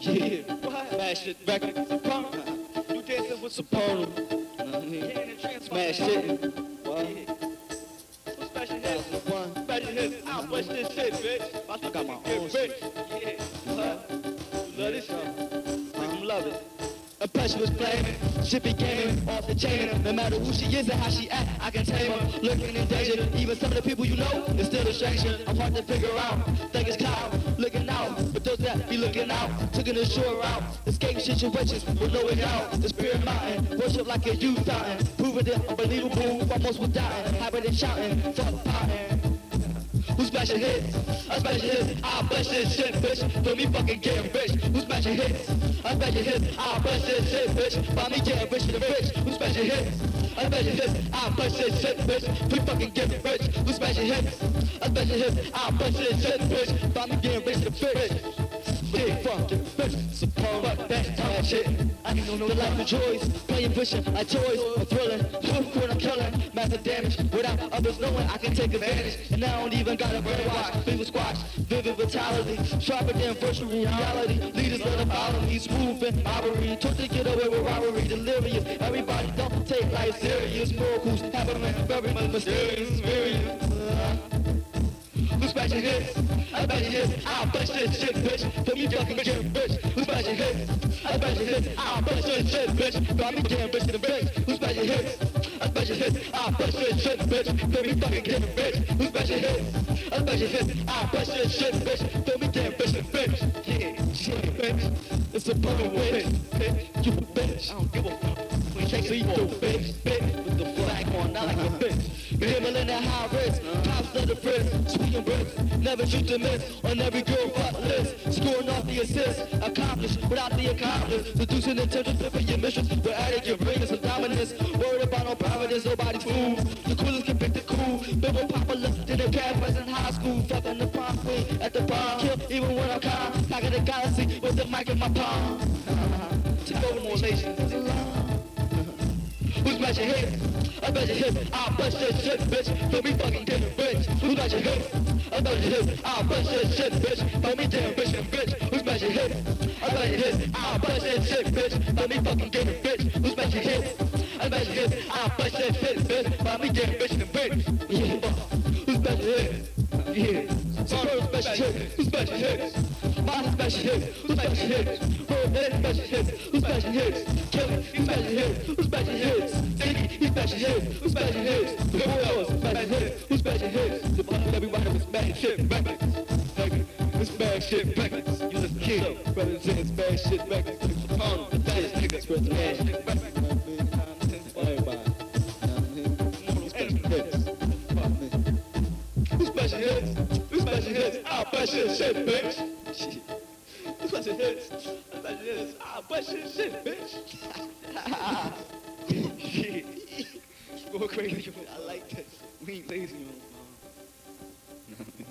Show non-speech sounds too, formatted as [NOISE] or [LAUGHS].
Yeah, smash it back to the record. You dancing with Soprano. Smash it. What? Special hits. Special hits. I'll push this shit, bitch. I got my own shit. A pressure was playing, shit be gaming off the chain. No matter who she is and how she act, I can tame her. Looking in danger, even some of the people you know, it's still a stranger. I'm hard to figure out. Think it's cloud, looking out, but those that be looking out, taking the shore route, escape situations with no way out. The spirit mountain, worship like a youth fountain, proving it unbelievable, almost with doubting, having it shouting, fuck pouting. Who's smashing hits? I smash hits. I bust this shit, bitch. For me fucking getting rich. Who's I smash hits. I bust this shit, bitch. For me getting rich and rich. Who's smashing hits? I smash hits. I bust this shit, bitch. Me fucking getting rich. Who's smashing hits? I smash hits. I bust this shit, bitch. For me getting rich and rich. Big fuck that time shit. I the life of choice, playing pushing like toys, I'm thrilling, proof when I'm killing, massive damage without others knowing I can take advantage. And I don't even gotta brainwash, finger squash, vivid vitality, sharper than virtual reality. Leaders let them follow me, smooth robbery, took to get away with robbery, delirious. Everybody don't take life serious, miracles happening very mysterious, mysterious. Who's smashing hits? I bet you hits. I'll bust this shit, bitch. For me fucking getting rich. Who's smashing hits? I bet you hits. I'll bust this shit, bitch. For me getting rich to the bitch. Who's smashing hits? I bet you hits. I'll bust this shit, bitch. For me fucking getting rich. Who's smashing hits? I bet you hits. I'll bust this shit, bitch. For me getting to the bitch. Yeah, yeah, bitch. It's a fucking bitch, bitch. You a bitch. I don't give a fuck. See through, bitch, bitch. With the flag on, not like a bitch. Gambling at high risk, cops of the frizz, swinging bricks, never shoot to miss on every girl butt list. Scoring off the assist, accomplished without the accomplice. Seducing intentions for your missions, but adding your bringers of dominance. Worried about no providence, nobody's fool. The coolest can pick the cool, bit more popular than the campus in high school. Fucking the prom queen at the bar, kill even when I'm calm. Packing the galaxy with the mic in my palm. [LAUGHS] Take over more nations. I bet you hits. I'll bust this shit, bitch. For me fucking getting rich. Who's smashing hits? I bet you hits. I'll bust this shit, bitch. For me getting rich and bitch. Who's smashing hits? I bet you hits. I'll bust this shit, bitch. For me fucking getting rich. Who's smashing hits? I bet you hits. I'll bust this shit, bitch. For me getting rich and bitch. Yeah. Who's smashing hits? Yeah. Who's smashing hits? Who's smashing hits? My special hits. Who's smashing hits? Who's special hits? Who's smashing hits. Who's hits? Ziggy, he's smashing hits. Who's smashing hits? The boys, smashing hits. Who's smashing hits? The bottom everybody was smashing shit. Nigga, it's bad shit records. You just kill. It's bad shit records. Capone, the baddest niggas with the bad shit. Everybody. Who's smashing hits? Who's smashing hits? I'll bash your shit, bitch bunch of hits, a bunch of ah, but shit, shit, bitch. Go crazy. I like this. We ain't lazy on. No.